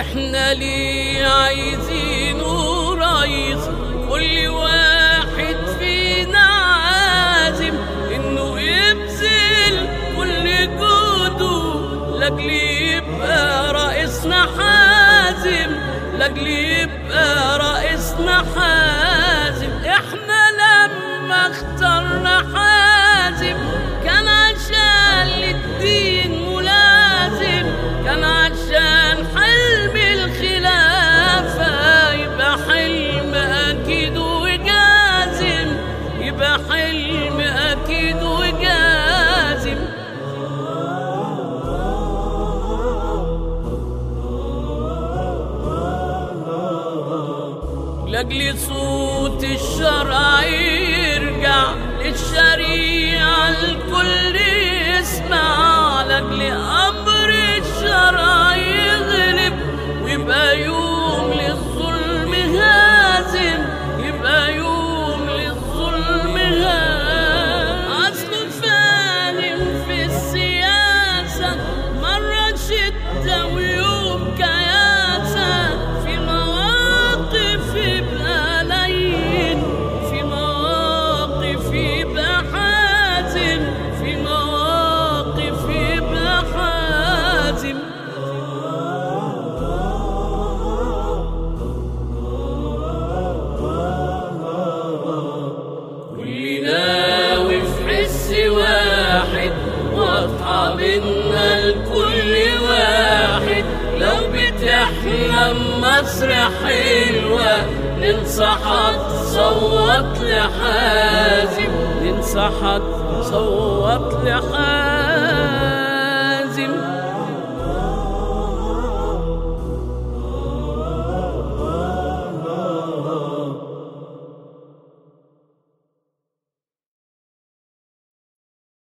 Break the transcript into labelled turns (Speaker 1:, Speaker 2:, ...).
Speaker 1: إحنا ليه عايزين رئيس كل واحد فينا عازم. إنه يبذل كل جهده لأجل يبقى رئيسنا حازم. لأجل يبقى رئيسنا حازم. لاجل صوت الشرع يرجع للشريعة الكل يسمع لاجل أمر كلنا وفي حس واحد واضحة منا لكل واحد. لو بتحلم مصر حلوة ننصحك صوت لحازم. ننصحك صوت لحازم.